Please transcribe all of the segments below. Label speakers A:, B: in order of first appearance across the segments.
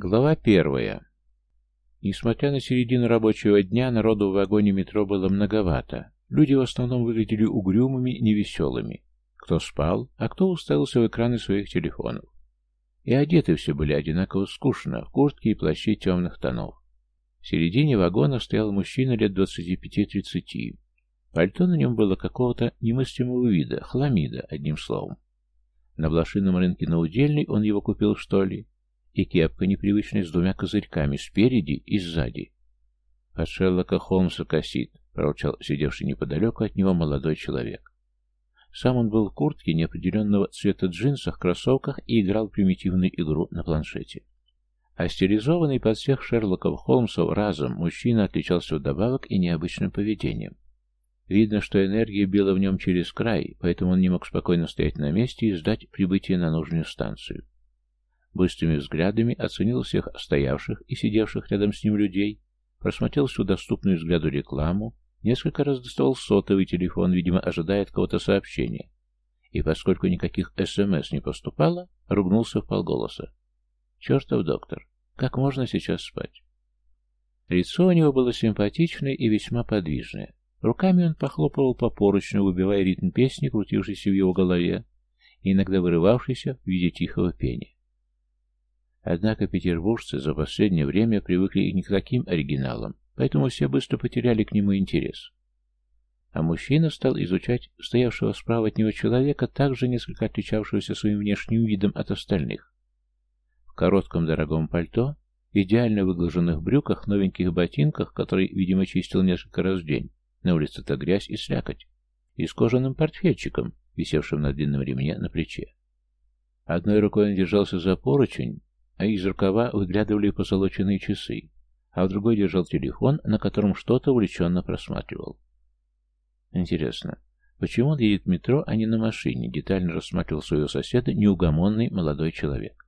A: Глава первая. Несмотря на середину рабочего дня, народу в вагоне метро было многовато. Люди в основном выглядели угрюмыми, невеселыми. Кто спал, а кто уставился в экраны своих телефонов. И одеты все были одинаково скучно, в куртке и плащи темных тонов. В середине вагона стоял мужчина лет 25-30. Пальто на нем было какого-то немыслимого вида, хламида, одним словом. На блошином рынке на удельной он его купил, что ли, и кепка непривычная с двумя козырьками, спереди и сзади. «От Шерлока Холмса косит», — проворчал сидевший неподалеку от него молодой человек. Сам он был в куртке неопределенного цвета джинсах, кроссовках и играл примитивную игру на планшете. А стилизованный под всех Шерлоков Холмсов разом мужчина отличался вдобавок и необычным поведением. Видно, что энергия била в нем через край, поэтому он не мог спокойно стоять на месте и ждать прибытия на нужную станцию. Быстрыми взглядами оценил всех стоявших и сидевших рядом с ним людей, просмотрел всю доступную взгляду рекламу, несколько раз доставал сотовый телефон, видимо, ожидая от кого-то сообщения. И поскольку никаких СМС не поступало, ругнулся в полголоса. «Чертов доктор, как можно сейчас спать?» Лицо у него было симпатичное и весьма подвижное. Руками он похлопывал по поручню, выбивая ритм песни, крутившейся в его голове, и иногда вырывавшейся в виде тихого пения. Однако петербуржцы за последнее время привыкли не к таким оригиналам, поэтому все быстро потеряли к нему интерес. А мужчина стал изучать стоявшего справа от него человека, также несколько отличавшегося своим внешним видом от остальных. В коротком дорогом пальто, идеально выглаженных брюках, новеньких ботинках, которые, видимо, чистил несколько раз в день, на улице-то грязь и слякоть, и с кожаным портфельчиком, висевшим на длинном ремне на плече. Одной рукой он держался за поручень, а из рукава выглядывали позолоченные часы, а в другой держал телефон, на котором что-то увлеченно просматривал. Интересно, почему он едет в метро, а не на машине, детально рассматривал своего соседа неугомонный молодой человек.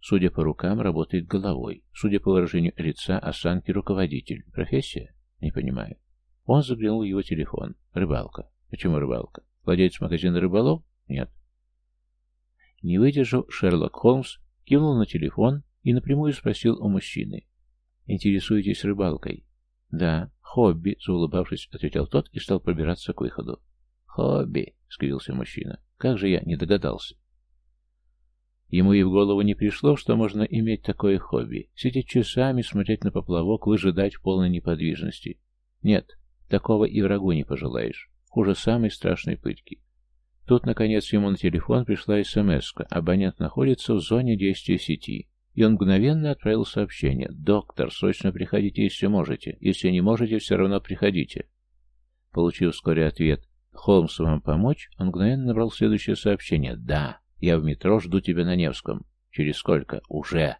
A: Судя по рукам, работает головой. Судя по выражению лица, осанки руководитель. Профессия? Не понимаю. Он заглянул в его телефон. Рыбалка. Почему рыбалка? Владелец магазина рыболов? Нет. Не выдержав, Шерлок Холмс Кивнул на телефон и напрямую спросил у мужчины. «Интересуетесь рыбалкой?» «Да, хобби», — заулыбавшись, ответил тот и стал пробираться к выходу. «Хобби», — скривился мужчина. «Как же я не догадался?» Ему и в голову не пришло, что можно иметь такое хобби. Сидеть часами, смотреть на поплавок, выжидать в полной неподвижности. Нет, такого и врагу не пожелаешь. Хуже самой страшной пытки. Тут, наконец, ему на телефон пришла смс -ка. Абонент находится в зоне действия сети. И он мгновенно отправил сообщение. «Доктор, срочно приходите, если можете. Если не можете, все равно приходите». Получив вскоре ответ «Холмсу вам помочь?», он мгновенно набрал следующее сообщение. «Да, я в метро, жду тебя на Невском». «Через сколько?» «Уже».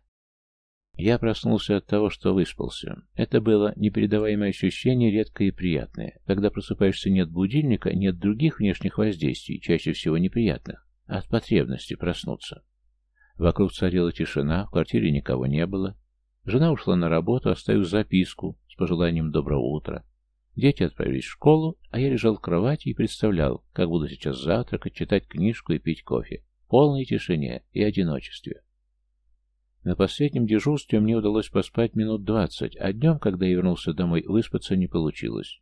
A: Я проснулся от того, что выспался. Это было непередаваемое ощущение, редкое и приятное. Когда просыпаешься нет будильника, нет других внешних воздействий, чаще всего неприятных, а от потребности проснуться. Вокруг царила тишина, в квартире никого не было. Жена ушла на работу, оставив записку с пожеланием доброго утра. Дети отправились в школу, а я лежал в кровати и представлял, как буду сейчас завтракать, читать книжку и пить кофе. В полной тишине и одиночестве. На последнем дежурстве мне удалось поспать минут двадцать, а днем, когда я вернулся домой, выспаться не получилось.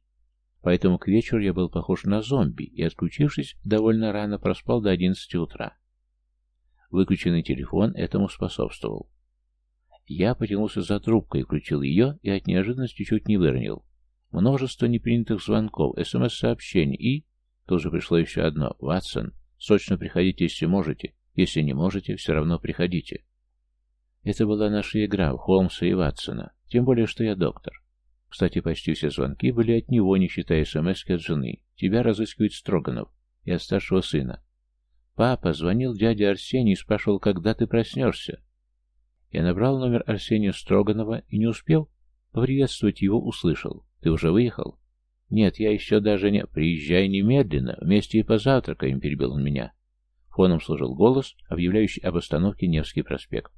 A: Поэтому к вечеру я был похож на зомби и, отключившись, довольно рано проспал до одиннадцати утра. Выключенный телефон этому способствовал. Я потянулся за трубкой, включил ее и от неожиданности чуть не выронил. Множество непринятых звонков, СМС-сообщений и... Тут же пришло еще одно. «Ватсон, срочно приходите, если можете. Если не можете, все равно приходите». Это была наша игра в Холмса и Ватсона, тем более, что я доктор. Кстати, почти все звонки были от него, не считая смс от жены. Тебя разыскивает Строганов и от старшего сына. Папа звонил дяде Арсений и спрашивал, когда ты проснешься. Я набрал номер Арсения Строганова и, не успел поприветствовать его, услышал. Ты уже выехал? Нет, я еще даже не... Приезжай немедленно, вместе и позавтракаем, перебил он меня. Фоном служил голос, объявляющий об остановке Невский проспект.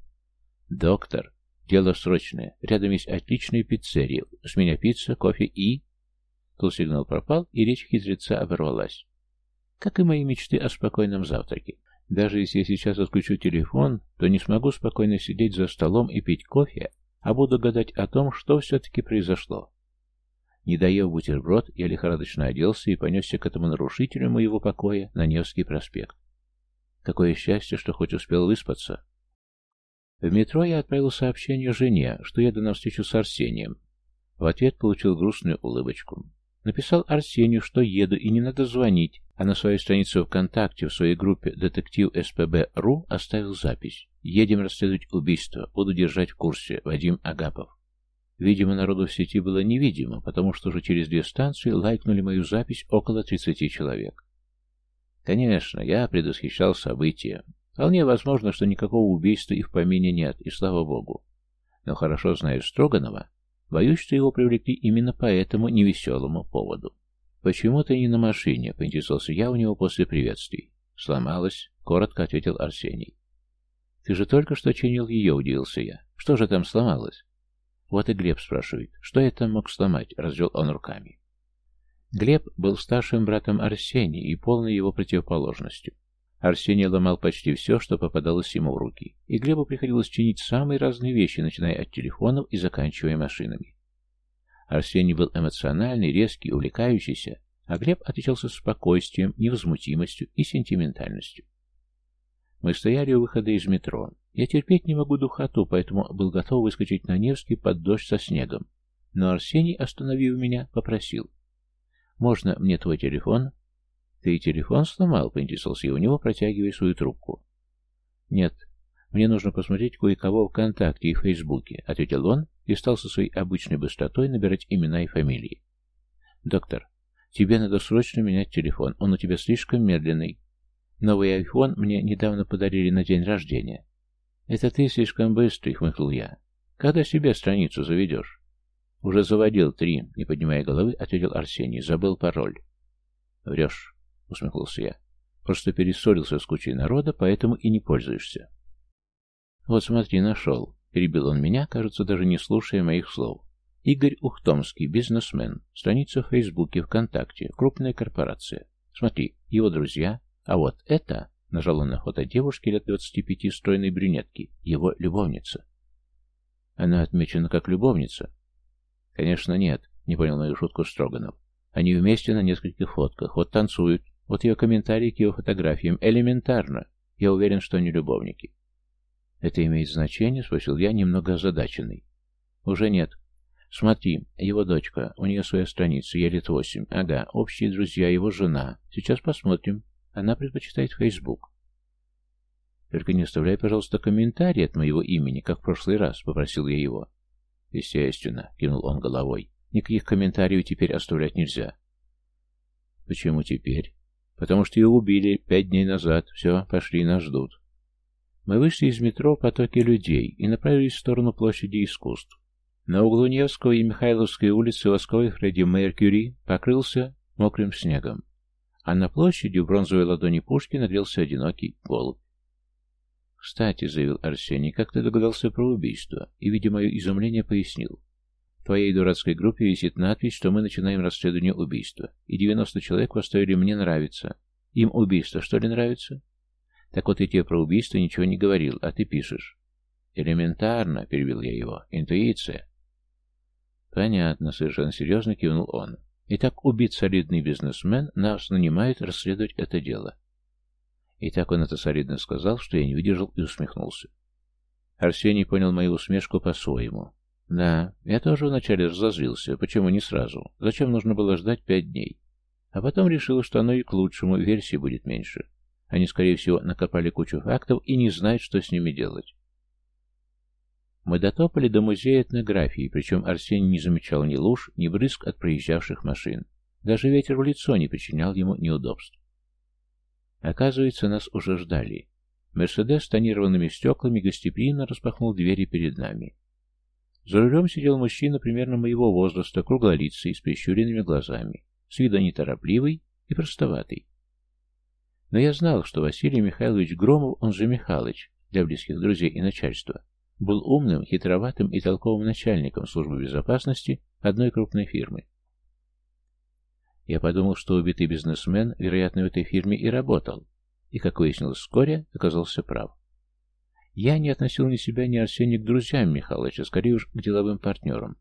A: «Доктор, дело срочное. Рядом есть отличная пиццерия. С меня пицца, кофе и...» Тут сигнал пропал, и речь хитреца оборвалась. Как и мои мечты о спокойном завтраке. Даже если я сейчас отключу телефон, то не смогу спокойно сидеть за столом и пить кофе, а буду гадать о том, что все-таки произошло. Не доев бутерброд, я лихорадочно оделся и понесся к этому нарушителю моего покоя на Невский проспект. Какое счастье, что хоть успел выспаться. В метро я отправил сообщение жене, что еду на встречу с Арсением. В ответ получил грустную улыбочку. Написал Арсению, что еду и не надо звонить, а на своей странице ВКонтакте в своей группе «Детектив СПБ.ру» оставил запись. «Едем расследовать убийство. Буду держать в курсе. Вадим Агапов». Видимо, народу в сети было невидимо, потому что уже через две станции лайкнули мою запись около 30 человек. Конечно, я предвосхищал события. Вполне возможно, что никакого убийства и в помине нет, и слава богу. Но хорошо зная Строганова, боюсь, что его привлекли именно по этому невеселому поводу. «Почему ты не на машине?» — поинтересовался я у него после приветствий. «Сломалась», — коротко ответил Арсений. «Ты же только что чинил ее», — удивился я. «Что же там сломалось?» «Вот и Глеб спрашивает, что я там мог сломать?» — развел он руками. Глеб был старшим братом Арсения и полной его противоположностью. Арсений ломал почти все, что попадалось ему в руки, и Глебу приходилось чинить самые разные вещи, начиная от телефонов и заканчивая машинами. Арсений был эмоциональный, резкий, увлекающийся, а Глеб отличался спокойствием, невозмутимостью и сентиментальностью. Мы стояли у выхода из метро. Я терпеть не могу духоту, поэтому был готов выскочить на Невский под дождь со снегом. Но Арсений, остановив меня, попросил. «Можно мне твой телефон?» «Ты телефон сломал?» — поинтересовался я у него, протягивая свою трубку. «Нет, мне нужно посмотреть кое-кого ВКонтакте и Фейсбуке», — ответил он и стал со своей обычной быстротой набирать имена и фамилии. «Доктор, тебе надо срочно менять телефон, он у тебя слишком медленный. Новый iPhone мне недавно подарили на день рождения». «Это ты слишком быстрый», — хмыкнул я. «Когда себе страницу заведешь?» «Уже заводил три», — не поднимая головы, ответил Арсений. «Забыл пароль». «Врешь», — усмехнулся я. «Просто перессорился с кучей народа, поэтому и не пользуешься». «Вот смотри, нашел», — перебил он меня, кажется, даже не слушая моих слов. «Игорь Ухтомский, бизнесмен. Страница в Фейсбуке, ВКонтакте. Крупная корпорация. Смотри, его друзья. А вот это...» — нажал он на фото девушки лет двадцати пяти стройной брюнетки. «Его любовница». «Она отмечена как любовница», «Конечно, нет», — не понял мою шутку Строганов. «Они вместе на нескольких фотках. Вот танцуют. Вот ее комментарии к его фотографиям. Элементарно. Я уверен, что они любовники». «Это имеет значение?» — спросил я, немного озадаченный. «Уже нет. Смотри, его дочка. У нее своя страница. Ей лет восемь. Ага, общие друзья, его жена. Сейчас посмотрим. Она предпочитает Facebook». «Только не оставляй, пожалуйста, комментарий от моего имени, как в прошлый раз», — попросил я его. «Естественно», — кинул он головой. «Никаких комментариев теперь оставлять нельзя». «Почему теперь?» «Потому что ее убили пять дней назад. Все, пошли, нас ждут». Мы вышли из метро в потоке людей и направились в сторону площади искусств. На углу Невского и Михайловской улицы восковой Фредди Меркьюри покрылся мокрым снегом, а на площади в бронзовой ладони пушки нагрелся одинокий голубь. «Кстати», — заявил Арсений, — «как ты догадался про убийство?» И, видя мое изумление, пояснил. Твоей дурацкой группе висит надпись, что мы начинаем расследование убийства, и 90 человек поставили «мне нравится». Им убийство что ли нравится? Так вот, я тебе про убийство ничего не говорил, а ты пишешь. Элементарно, перебил я его. Интуиция. Понятно, совершенно серьезно кивнул он. Итак, убит солидный бизнесмен, нас нанимают расследовать это дело. И так он это солидно сказал, что я не выдержал и усмехнулся. Арсений понял мою усмешку по-своему. Да, я тоже вначале разозлился. Почему не сразу? Зачем нужно было ждать пять дней? А потом решил, что оно и к лучшему, версий будет меньше. Они, скорее всего, накопали кучу фактов и не знают, что с ними делать. Мы дотопали до музея этнографии, причем Арсений не замечал ни луж, ни брызг от проезжавших машин. Даже ветер в лицо не причинял ему неудобств. Оказывается, нас уже ждали. Мерседес с тонированными стеклами гостеприимно распахнул двери перед нами. За рулем сидел мужчина примерно моего возраста, круглолицый, с прищуренными глазами, с виду неторопливый и простоватый. Но я знал, что Василий Михайлович Громов, он же Михалыч, для близких друзей и начальства, был умным, хитроватым и толковым начальником службы безопасности одной крупной фирмы. Я подумал, что убитый бизнесмен, вероятно, в этой фирме и работал. И, как выяснилось вскоре, оказался прав. Я не относил ни себя, ни Арсения к друзьям Михалыча, скорее уж к деловым партнерам.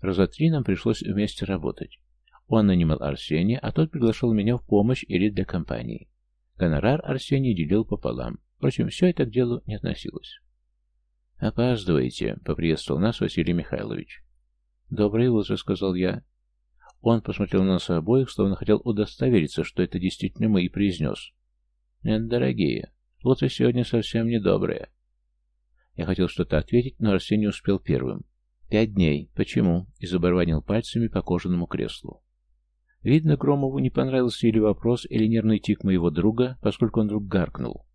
A: Раза три нам пришлось вместе работать. Он нанимал Арсения, а тот приглашал меня в помощь или для компании. Гонорар Арсений делил пополам. Впрочем, все это к делу не относилось. «Опаздываете», — поприветствовал нас Василий Михайлович. «Доброе утро», — сказал я. Он посмотрел на нас обоих, словно хотел удостовериться, что это действительно мы, и произнес. «Нет, дорогие, утро сегодня совсем недоброе». Я хотел что-то ответить, но Арсений успел первым. «Пять дней. Почему?» и забарванил пальцами по кожаному креслу. Видно, Громову не понравился или вопрос, или нервный тик моего друга, поскольку он вдруг гаркнул.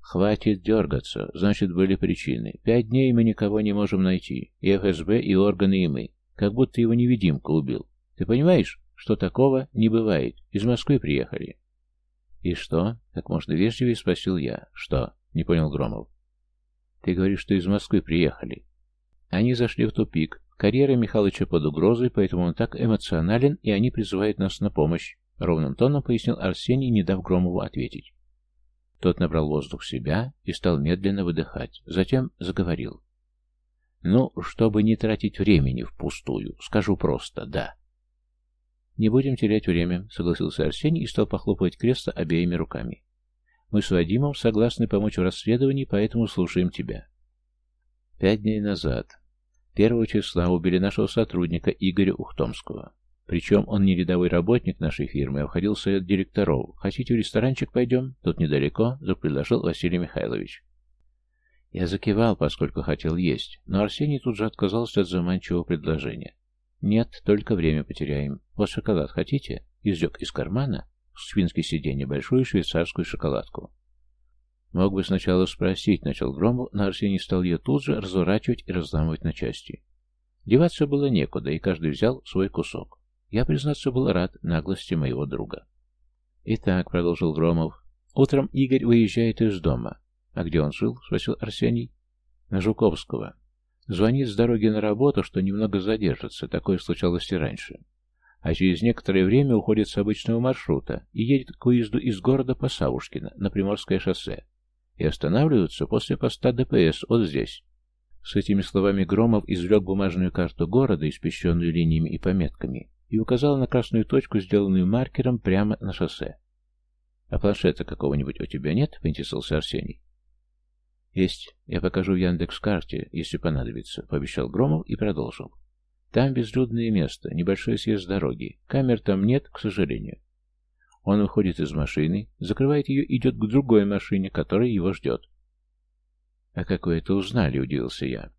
A: «Хватит дергаться. Значит, были причины. Пять дней мы никого не можем найти. И ФСБ, и органы, и мы. Как будто его невидимка убил. Ты понимаешь, что такого не бывает? Из Москвы приехали». «И что?» — как можно вежливее спросил я. «Что?» — не понял Громов. «Ты говоришь, что из Москвы приехали». Они зашли в тупик. Карьера Михалыча под угрозой, поэтому он так эмоционален, и они призывают нас на помощь. Ровным тоном пояснил Арсений, не дав Громову ответить. Тот набрал воздух в себя и стал медленно выдыхать. Затем заговорил. «Ну, чтобы не тратить времени впустую, скажу просто «да». «Не будем терять время», — согласился Арсений и стал похлопывать кресло обеими руками. «Мы с Вадимом согласны помочь в расследовании, поэтому слушаем тебя». Пять дней назад Первого числа убили нашего сотрудника Игоря Ухтомского. Причем он не рядовой работник нашей фирмы, а входил в совет директоров. Хотите в ресторанчик пойдем? Тут недалеко, вдруг предложил Василий Михайлович. Я закивал, поскольку хотел есть, но Арсений тут же отказался от заманчивого предложения. «Нет, только время потеряем. Вот шоколад хотите?» Извлек из кармана с спинки сиденья большую швейцарскую шоколадку. Мог бы сначала спросить, начал Громов, но Арсений стал ее тут же разворачивать и разламывать на части. Деваться было некуда, и каждый взял свой кусок. Я, признаться, был рад наглости моего друга. «Итак», — продолжил Громов, — «утром Игорь выезжает из дома». «А где он жил?» — спросил Арсений. «На Жуковского. Звонит с дороги на работу, что немного задержится, такое случалось и раньше. А через некоторое время уходит с обычного маршрута и едет к выезду из города по Савушкино на Приморское шоссе и останавливаются после поста ДПС вот здесь. С этими словами Громов извлек бумажную карту города, испещенную линиями и пометками, и указал на красную точку, сделанную маркером прямо на шоссе. «А планшета какого-нибудь у тебя нет?» — поинтересовался Арсений. «Есть. Я покажу в Яндекс-карте, если понадобится», — пообещал Громов и продолжил. «Там безлюдное место, небольшой съезд дороги. Камер там нет, к сожалению. Он выходит из машины, закрывает ее и идет к другой машине, которая его ждет. «А как вы это узнали?» — удивился я.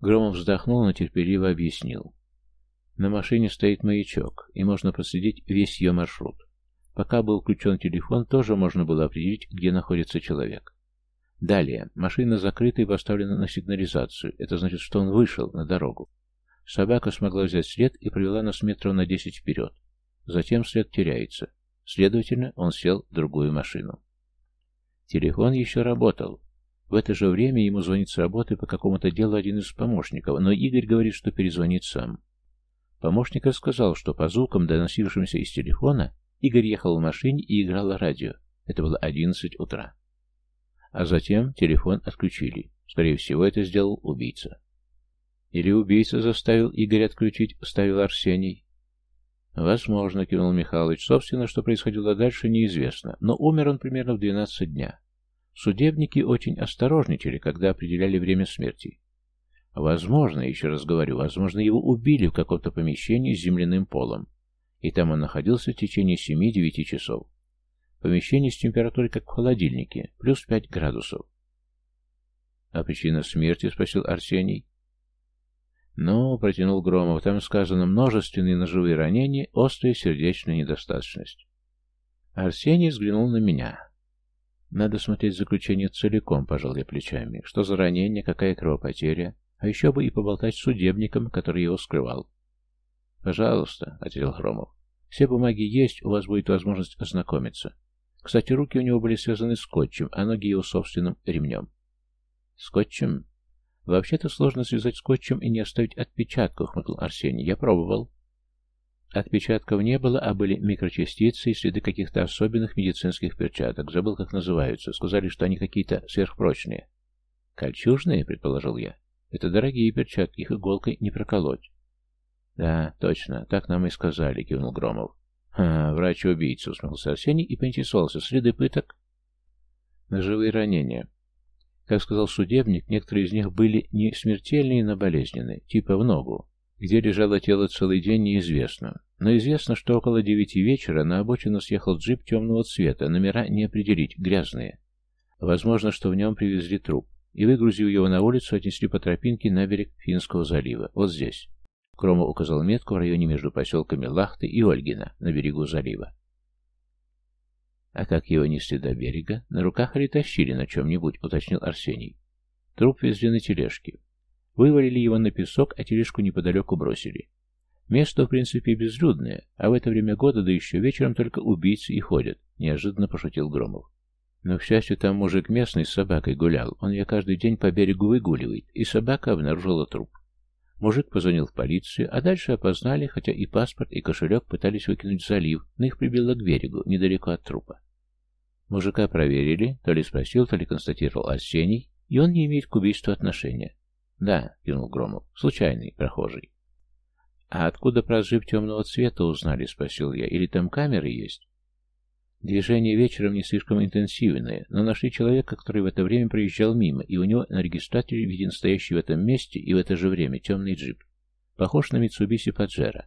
A: Громов вздохнул, но терпеливо объяснил. На машине стоит маячок, и можно проследить весь ее маршрут. Пока был включен телефон, тоже можно было определить, где находится человек. Далее, машина закрыта и поставлена на сигнализацию. Это значит, что он вышел на дорогу. Собака смогла взять след и привела нас метров на десять вперед. Затем след теряется. Следовательно, он сел в другую машину. Телефон еще работал. В это же время ему звонит с работы по какому-то делу один из помощников, но Игорь говорит, что перезвонит сам. Помощник рассказал, что по звукам, доносившимся из телефона, Игорь ехал в машине и играл радио. Это было 11 утра. А затем телефон отключили. Скорее всего, это сделал убийца. Или убийца заставил Игоря отключить, ставил Арсений. «Возможно», — кивнул Михайлович. «Собственно, что происходило дальше, неизвестно. Но умер он примерно в 12 дня. Судебники очень осторожничали, когда определяли время смерти. Возможно, еще раз говорю, возможно, его убили в каком-то помещении с земляным полом. И там он находился в течение 7-9 часов. Помещение с температурой, как в холодильнике, плюс 5 градусов. «А причина смерти?» — спросил Арсений. «Ну, — протянул Громов, — там сказано множественные ножевые ранения, острая сердечная недостаточность». Арсений взглянул на меня. «Надо смотреть заключение целиком», — пожал я плечами. «Что за ранение, какая кровопотеря? А еще бы и поболтать с судебником, который его скрывал». «Пожалуйста», — ответил Громов. «Все бумаги есть, у вас будет возможность ознакомиться. Кстати, руки у него были связаны скотчем, а ноги его собственным ремнем». «Скотчем?» «Вообще-то сложно связать скотчем и не оставить отпечатков», — хмыкнул Арсений. «Я пробовал». Отпечатков не было, а были микрочастицы и следы каких-то особенных медицинских перчаток. Забыл, как называются. Сказали, что они какие-то сверхпрочные. «Кольчужные?» — предположил я. «Это дорогие перчатки, их иголкой не проколоть». «Да, точно, так нам и сказали», — кивнул Громов. «Ха, врач-убийца», — усмехнулся Арсений и поинтересовался. «Следы пыток?» «Ножевые ранения. Как сказал судебник, некоторые из них были не смертельные, но болезненные, типа в ногу. Где лежало тело целый день, неизвестно. Но известно, что около девяти вечера на обочину съехал джип темного цвета, номера не определить, грязные. Возможно, что в нем привезли труп. И, выгрузив его на улицу, отнесли по тропинке на берег Финского залива. Вот здесь. Крома указал метку в районе между поселками Лахты и Ольгина, на берегу залива. «А как его несли до берега? На руках или тащили на чем-нибудь?» — уточнил Арсений. Труп везли на тележке. Вывалили его на песок, а тележку неподалеку бросили. Место, в принципе, безлюдное, а в это время года, да еще вечером, только убийцы и ходят, — неожиданно пошутил Громов. Но, к счастью, там мужик местный с собакой гулял. Он ее каждый день по берегу выгуливает, и собака обнаружила труп. Мужик позвонил в полицию, а дальше опознали, хотя и паспорт, и кошелек пытались выкинуть в залив, но их прибило к берегу, недалеко от трупа. Мужика проверили, то ли спросил, то ли констатировал Арсений, и он не имеет к убийству отношения. «Да», — кивнул Громов, — «случайный, прохожий». «А откуда про джип темного цвета узнали?» — спросил я. «Или там камеры есть?» Движение вечером не слишком интенсивное, но нашли человека, который в это время проезжал мимо, и у него на регистраторе виден стоящий в этом месте и в это же время темный джип. Похож на Mitsubishi Pajero.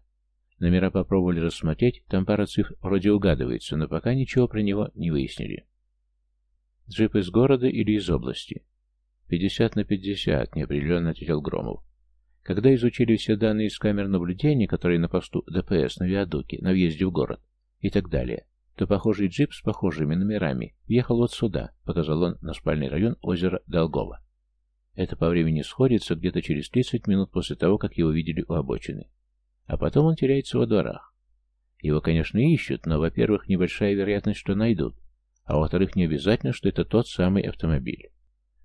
A: Номера попробовали рассмотреть, там пара цифр вроде угадывается, но пока ничего про него не выяснили. Джип из города или из области? «Пятьдесят на пятьдесят», — неопределенно ответил Громов. Когда изучили все данные из камер наблюдения, которые на посту ДПС на Виадуке, на въезде в город и так далее, то похожий джип с похожими номерами въехал вот сюда, показал он на спальный район озера Долгова. Это по времени сходится где-то через 30 минут после того, как его видели у обочины. А потом он теряется во дворах. Его, конечно, ищут, но, во-первых, небольшая вероятность, что найдут, а во-вторых, не обязательно, что это тот самый автомобиль.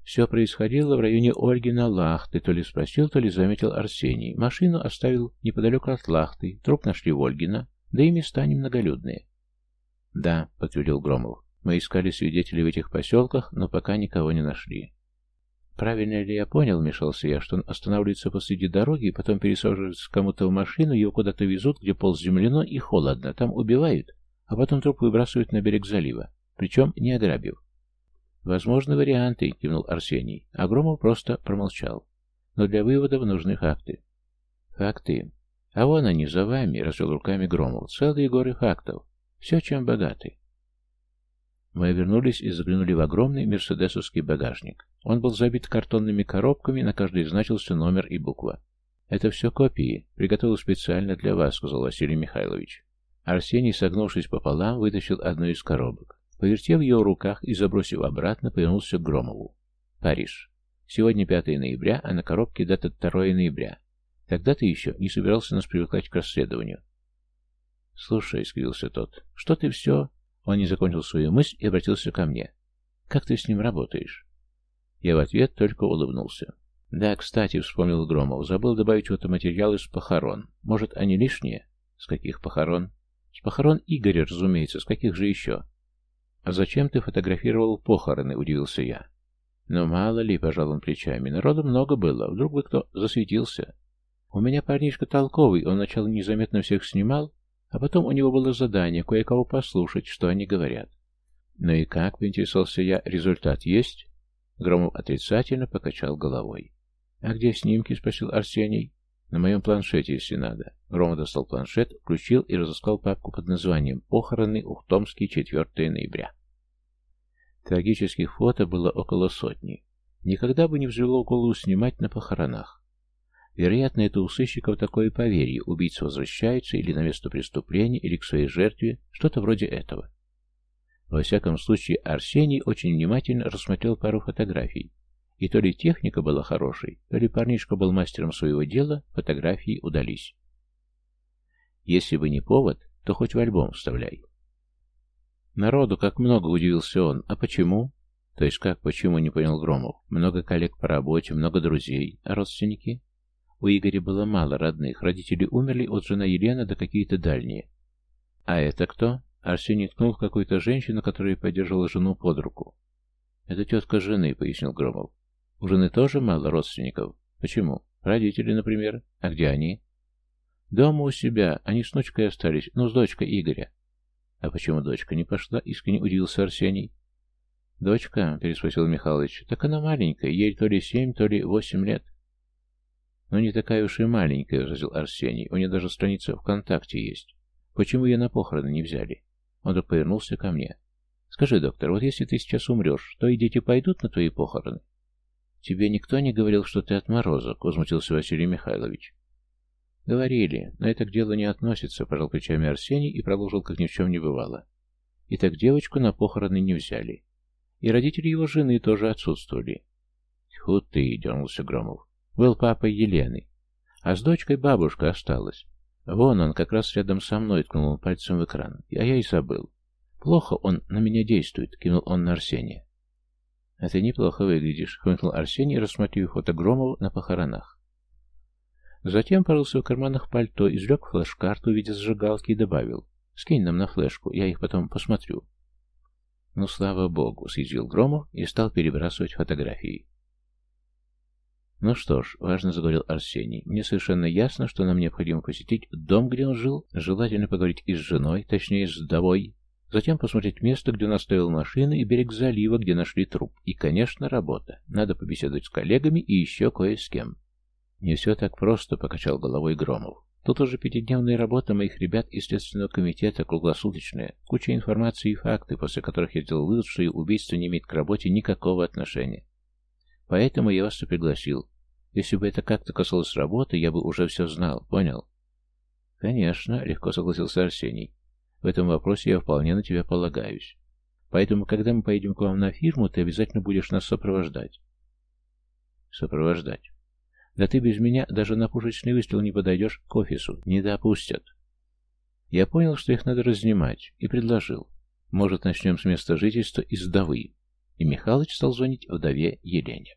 A: Все происходило в районе Ольгина Лахты, то ли спросил, то ли заметил Арсений. Машину оставил неподалеку от Лахты, труп нашли в Ольгина, да и места немноголюдные. «Да», — подтвердил Громов. «Мы искали свидетелей в этих поселках, но пока никого не нашли». «Правильно ли я понял, — вмешался я, — что он останавливается посреди дороги и потом пересаживается кому-то в машину, его куда-то везут, где пол земляно и холодно, там убивают, а потом труп выбрасывают на берег залива, причем не ограбив?» «Возможны варианты», — кивнул Арсений. А Громов просто промолчал. «Но для выводов нужны факты». «Факты. А вон они, за вами», — развел руками Громов. «Целые горы фактов. Все, чем богаты. Мы вернулись и заглянули в огромный мерседесовский багажник. Он был забит картонными коробками, на каждой значился номер и буква. «Это все копии. Приготовил специально для вас», — сказал Василий Михайлович. Арсений, согнувшись пополам, вытащил одну из коробок. Повертев ее в руках и забросив обратно, повернулся к Громову. «Париж. Сегодня 5 ноября, а на коробке дата 2 ноября. Тогда ты еще не собирался нас привлекать к расследованию. «Слушай», — скривился тот, — «что ты все...» Он не закончил свою мысль и обратился ко мне. «Как ты с ним работаешь?» Я в ответ только улыбнулся. «Да, кстати», — вспомнил Громов, — «забыл добавить в это материалы с похорон. Может, они лишние?» «С каких похорон?» «С похорон Игоря, разумеется. С каких же еще?» «А зачем ты фотографировал похороны?» — удивился я. «Ну, мало ли», — пожал он плечами. «Народу много было. Вдруг бы кто засветился?» «У меня парнишка толковый. Он сначала незаметно всех снимал, а потом у него было задание кое-кого послушать, что они говорят. «Ну и как?» — поинтересовался я. «Результат есть?» Громов отрицательно покачал головой. «А где снимки?» — спросил Арсений. «На моем планшете, если надо». Громов достал планшет, включил и разыскал папку под названием «Похороны Ухтомский, 4 ноября». Трагических фото было около сотни. Никогда бы не взяло голову снимать на похоронах. Вероятно, это у сыщиков такое поверье, убийца возвращается или на место преступления, или к своей жертве, что-то вроде этого. Во всяком случае, Арсений очень внимательно рассмотрел пару фотографий. И то ли техника была хорошей, то ли парнишка был мастером своего дела, фотографии удались. Если бы не повод, то хоть в альбом вставляй. Народу как много, удивился он. А почему? То есть как, почему, не понял Громов. Много коллег по работе, много друзей. А родственники? У Игоря было мало родных, родители умерли, от жена Елена да какие-то дальние. А это кто? Арсений ткнул в какую-то женщину, которая поддерживала жену под руку. «Это тетка жены», — пояснил Громов. «У жены тоже мало родственников. Почему? Родители, например. А где они?» «Дома у себя. Они с внучкой остались. Ну, с дочкой Игоря». «А почему дочка не пошла?» — искренне удивился Арсений. «Дочка?» — переспросил Михайлович. «Так она маленькая. Ей то ли семь, то ли восемь лет». «Ну, не такая уж и маленькая», — возразил Арсений. «У нее даже страница ВКонтакте есть. Почему ее на похороны не взяли?» Он повернулся ко мне. «Скажи, доктор, вот если ты сейчас умрешь, то и дети пойдут на твои похороны?» «Тебе никто не говорил, что ты отморозок?» — возмутился Василий Михайлович. «Говорили, но это к делу не относится», — пожал плечами Арсений и продолжил, как ни в чем не бывало. И так девочку на похороны не взяли. И родители его жены тоже отсутствовали. «Тьфу ты!» — дернулся Громов. «Был папой Елены. А с дочкой бабушка осталась. Вон он, как раз рядом со мной, ткнул пальцем в экран. А я и забыл. Плохо он на меня действует, кинул он на Арсения. А ты неплохо выглядишь, хмыкнул Арсений, рассмотрев фото Громова на похоронах. Затем порылся в карманах пальто, извлек флеш-карту в зажигалки и добавил. «Скинь нам на флешку, я их потом посмотрю». «Ну, слава богу», — съязвил Громов и стал перебрасывать фотографии. «Ну что ж», — важно заговорил Арсений, — «мне совершенно ясно, что нам необходимо посетить дом, где он жил, желательно поговорить и с женой, точнее, с вдовой, затем посмотреть место, где он оставил машину, и берег залива, где нашли труп. И, конечно, работа. Надо побеседовать с коллегами и еще кое с кем». «Не все так просто», — покачал головой Громов. «Тут уже пятидневная работа моих ребят из Следственного комитета, круглосуточная, куча информации и факты, после которых я сделал вывод, что и убийство не имеет к работе никакого отношения. Поэтому я вас и пригласил. Если бы это как-то касалось работы, я бы уже все знал, понял? Конечно, легко согласился Арсений. В этом вопросе я вполне на тебя полагаюсь. Поэтому, когда мы поедем к вам на фирму, ты обязательно будешь нас сопровождать. Сопровождать. Да ты без меня даже на пушечный выстрел не подойдешь к офису. Не допустят. Я понял, что их надо разнимать, и предложил. Может, начнем с места жительства из вдовы. И Михалыч стал звонить вдове Елене.